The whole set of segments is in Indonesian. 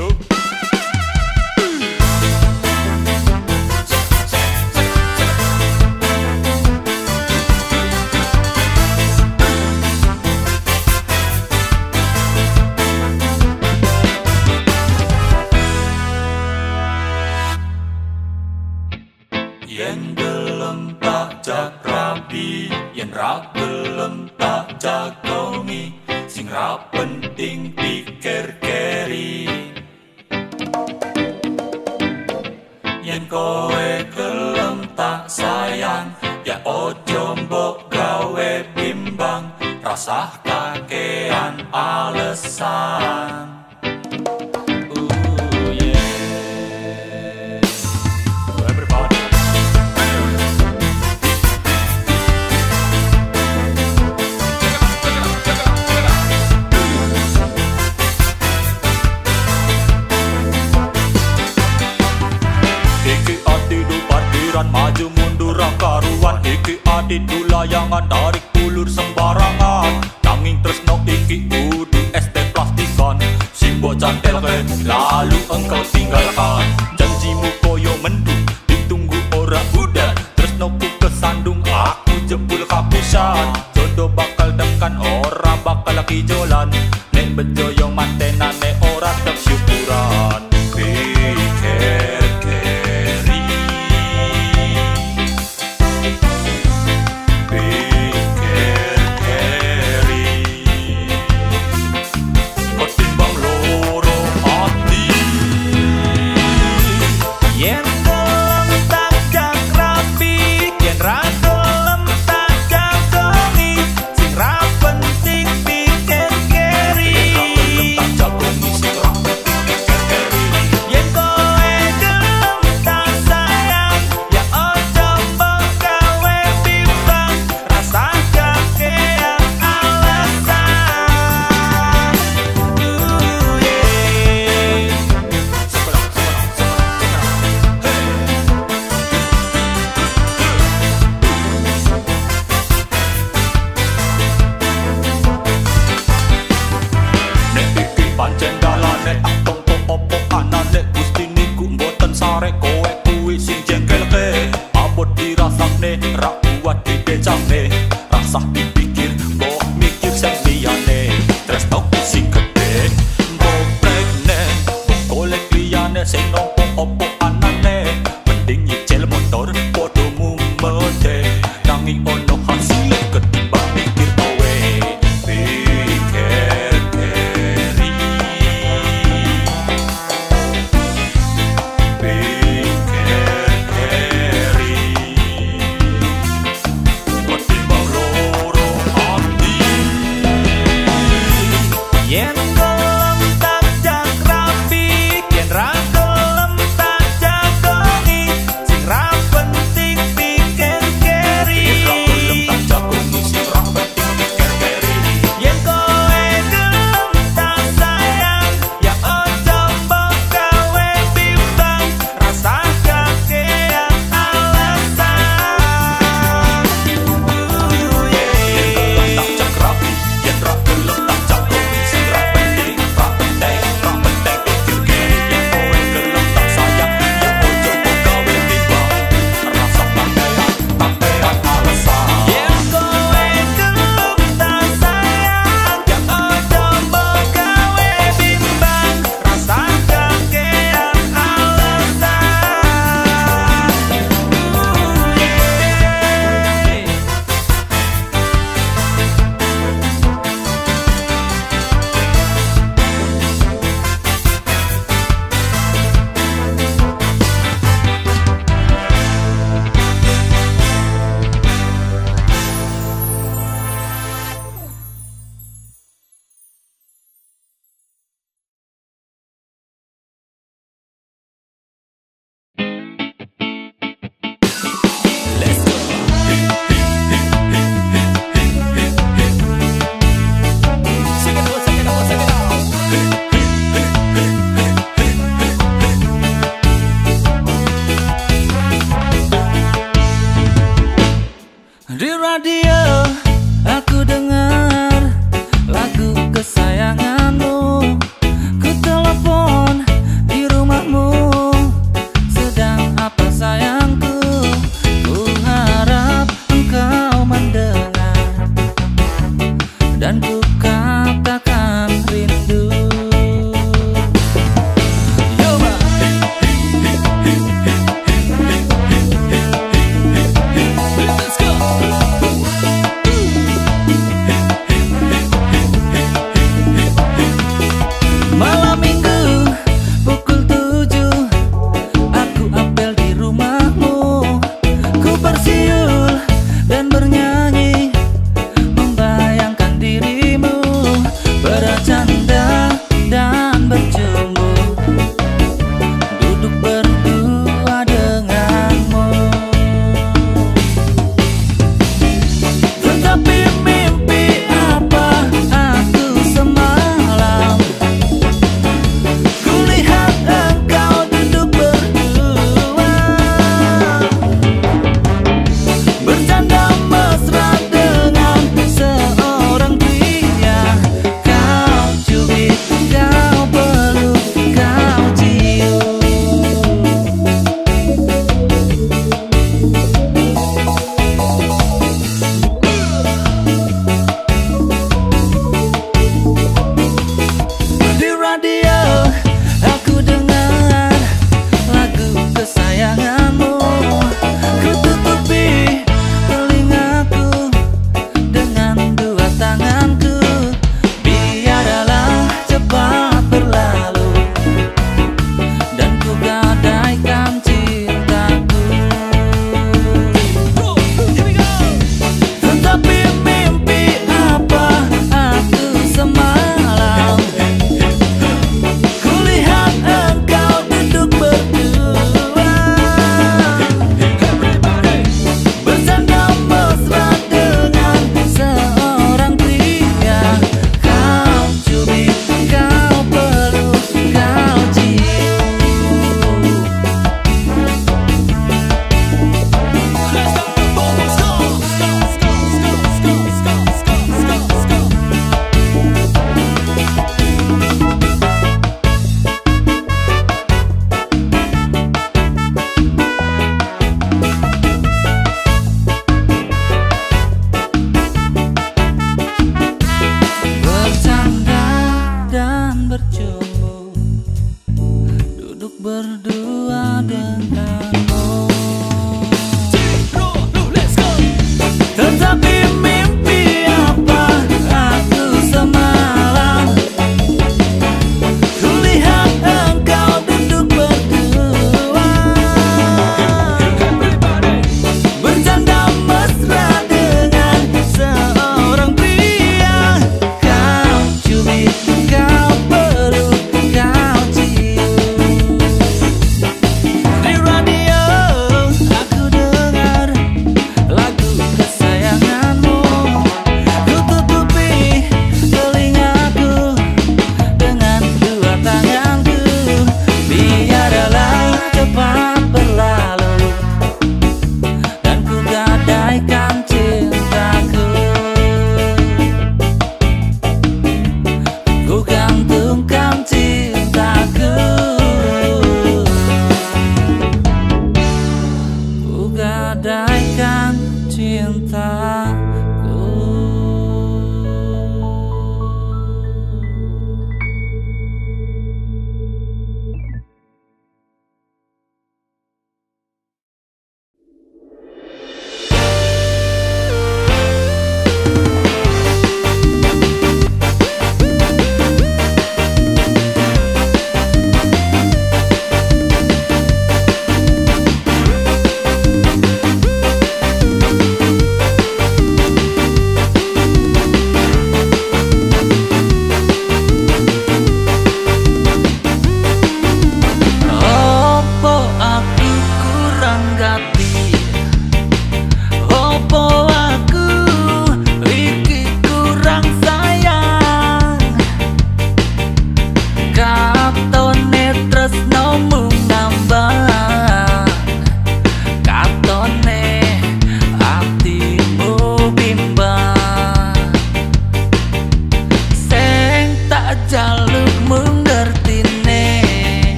you.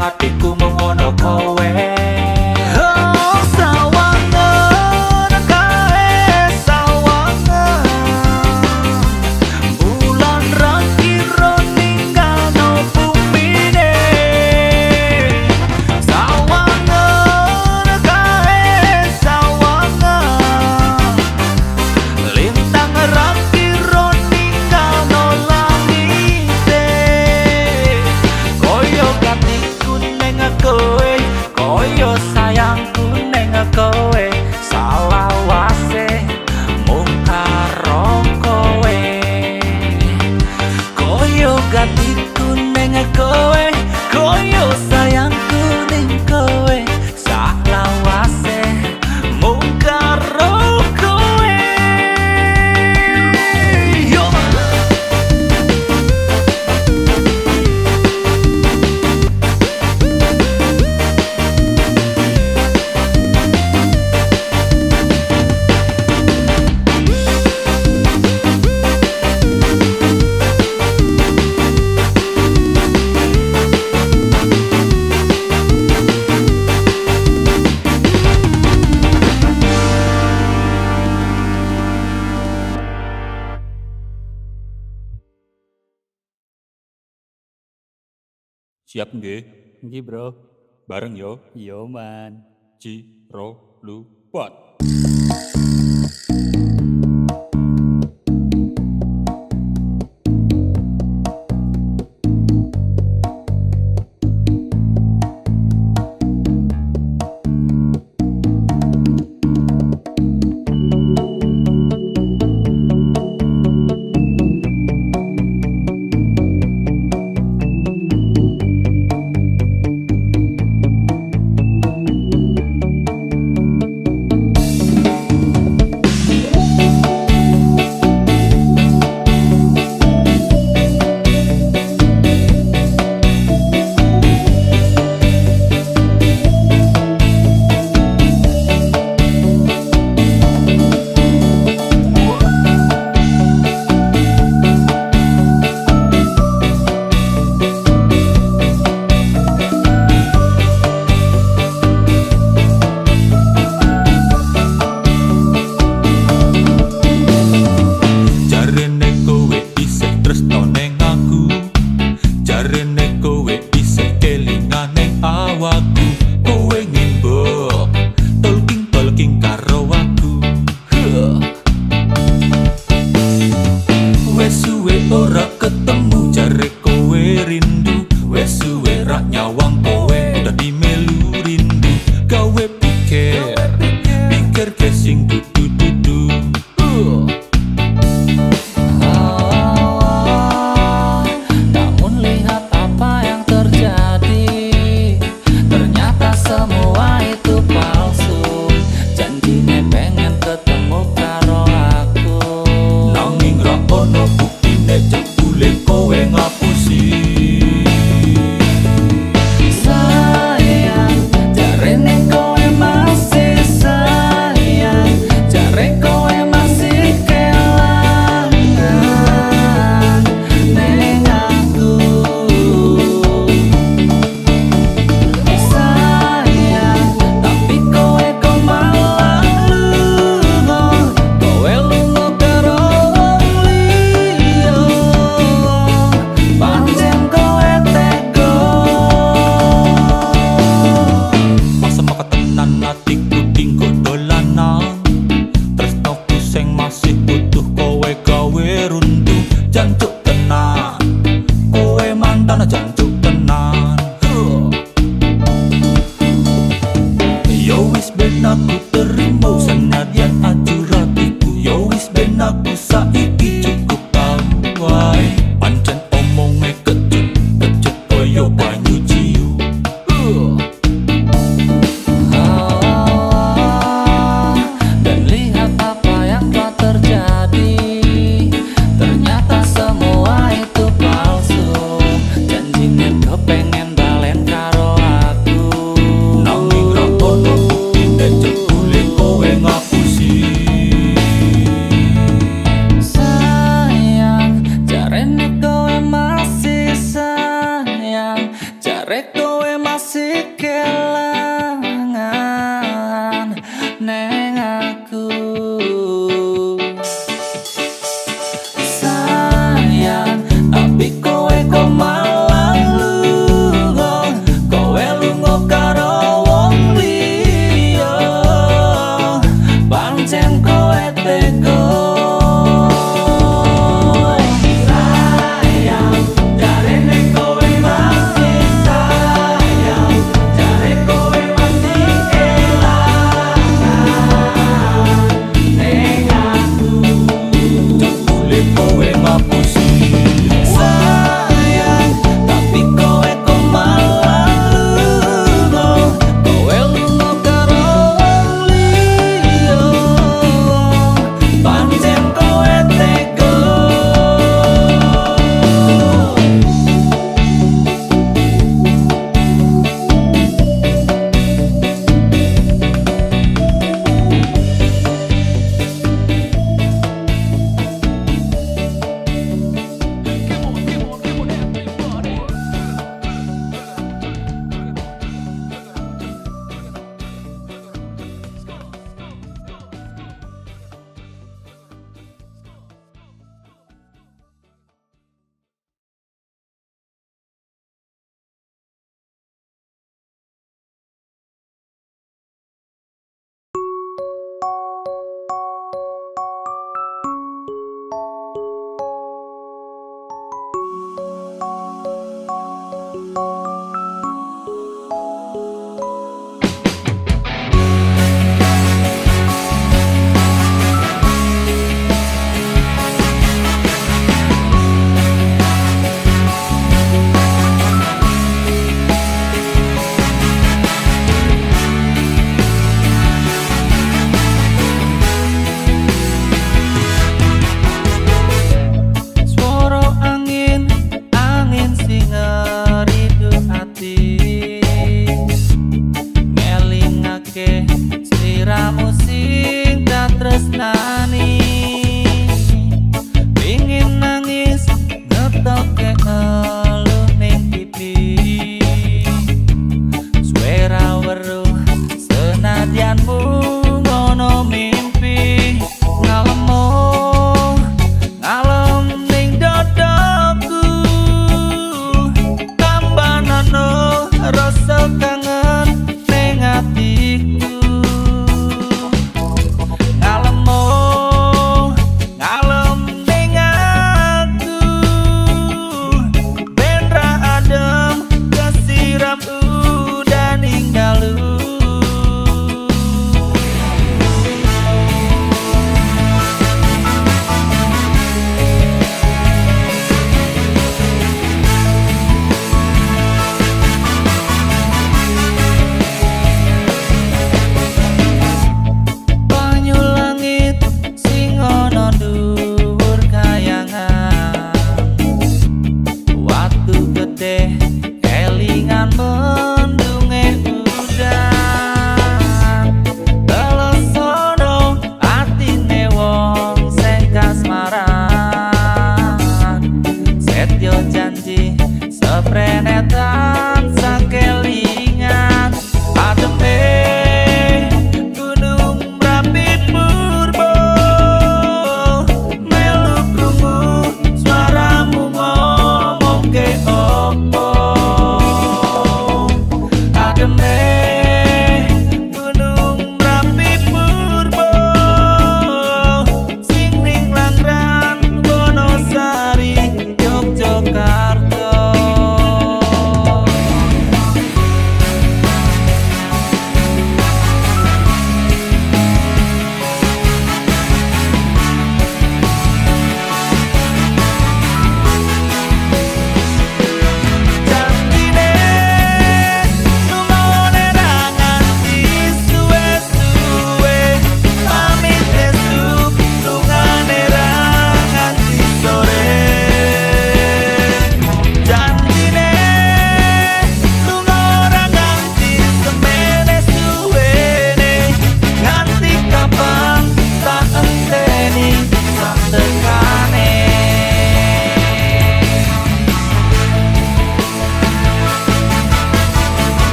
apiku mengono kowe Iya, bro, bareng yo, yo man, Lu, Wat.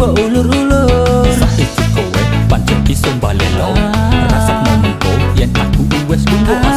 coba ulur-ulur Sakit kowe, pancen iso balelo Rasakno nomenko, yen aku uwes kumbu.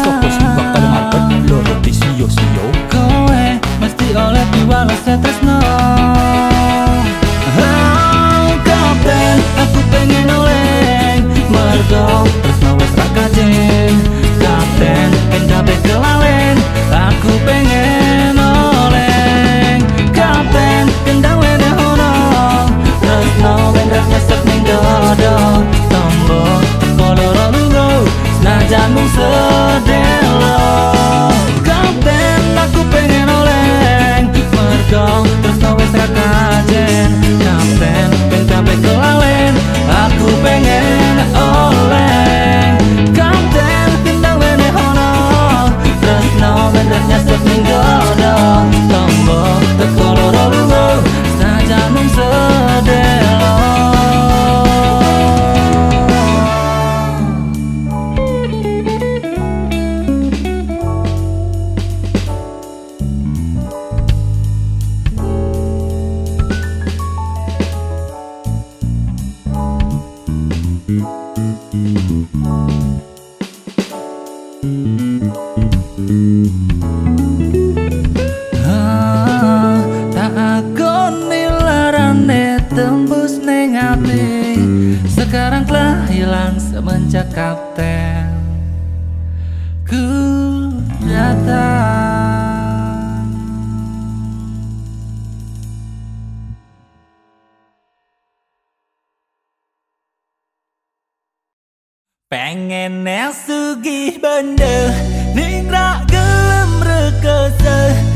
Ning ra gelem rekese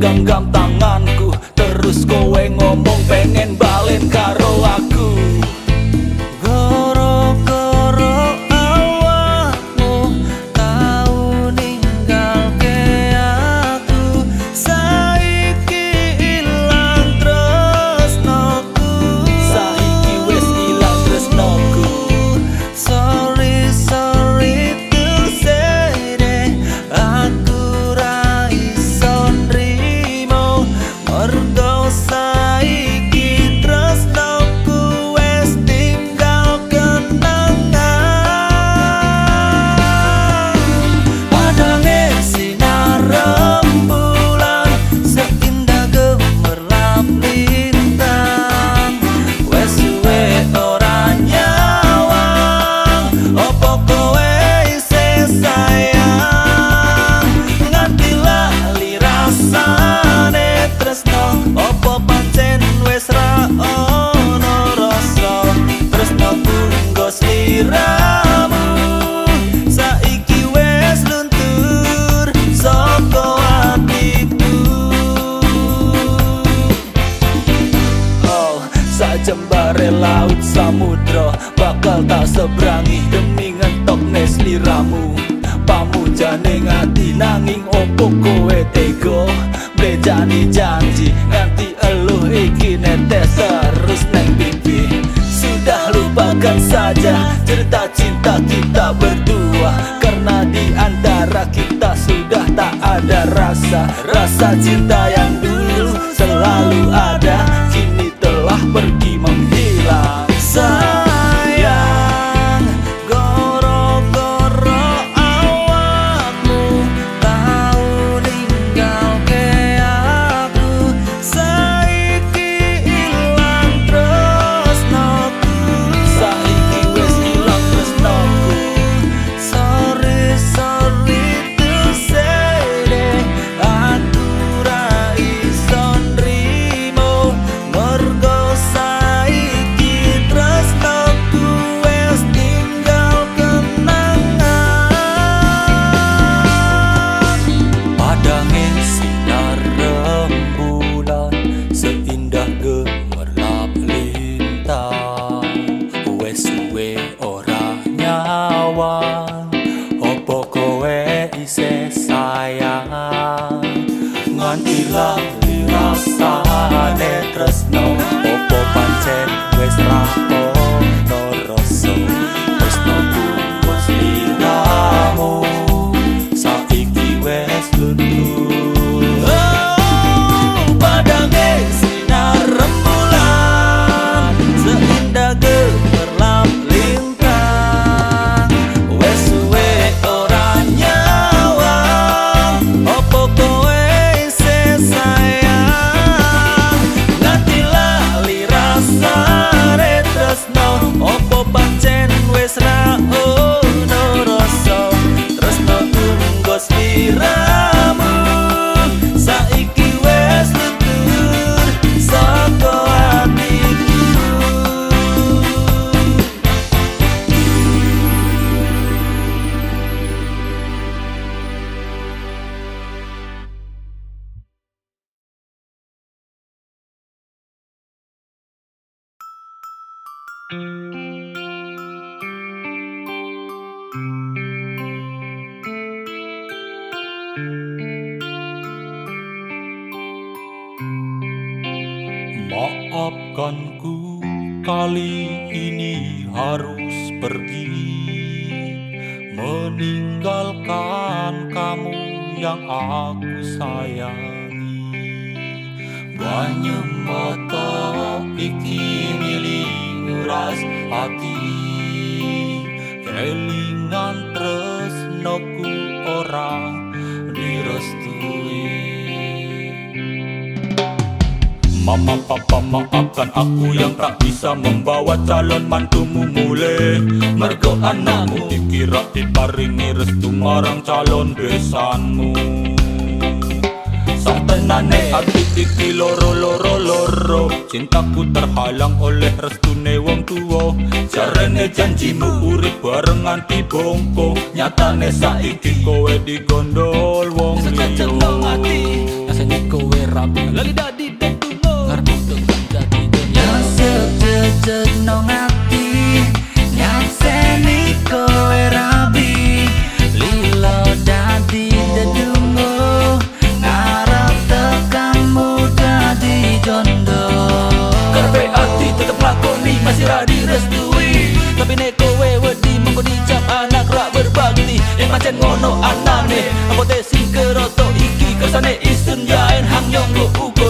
刚刚打 Maafkan ku kali ini harus pergi. Meninggalkan kamu yang aku sayangi. Banyak mata pikir welas terus kelingan tresnoku ora direstui. Mama papa maafkan aku yang tak bisa membawa calon mantumu mulai Mergo anakmu dikira diparingi restu marang calon besanmu. senane. Aku iki loro loro loro. Cintaku terhalang oleh restune wong tuwo Jarene janjimu urip bareng nganti bongko. Nyatane saiki kowe digondol wong liyo Nasa cacetong ati Nasanya kowe rapi. Lali dadi dek tuwo Ngerti tuh dadi dunia. Nasa no anane. Apa te sing kerata iki kersane isun yaen hang nyong lo ugo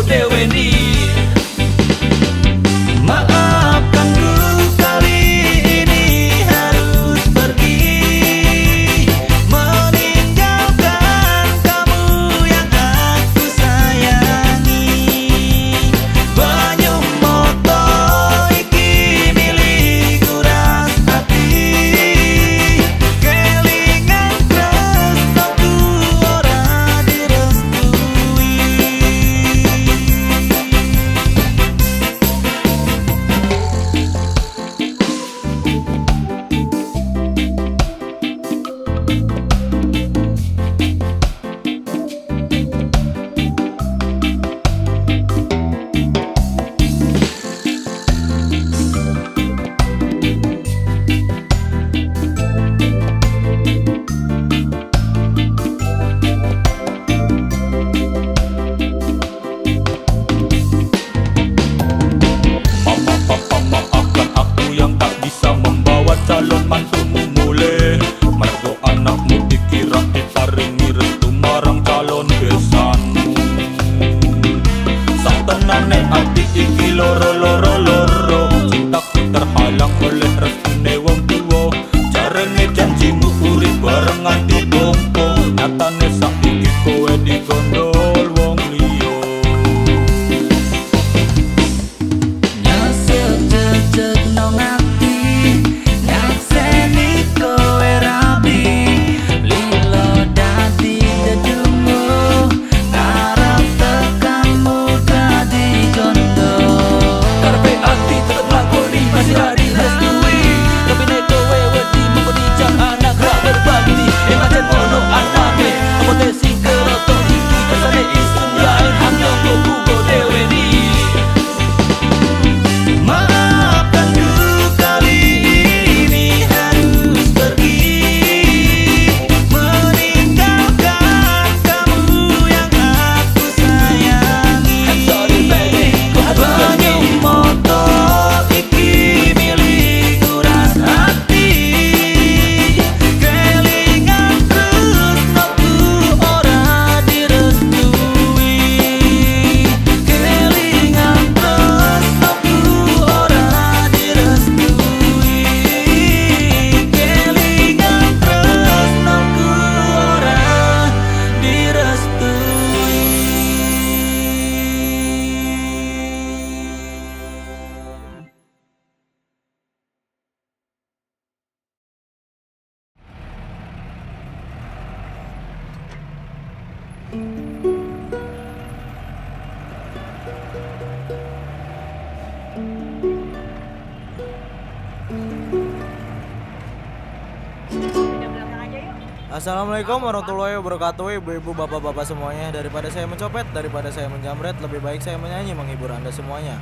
ibu-ibu, bapak-bapak semuanya, daripada saya mencopet, daripada saya menjamret, lebih baik saya menyanyi menghibur Anda semuanya.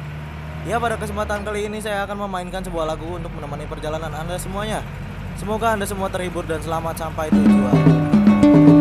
Ya, pada kesempatan kali ini saya akan memainkan sebuah lagu untuk menemani perjalanan Anda semuanya. Semoga Anda semua terhibur dan selamat sampai tujuan.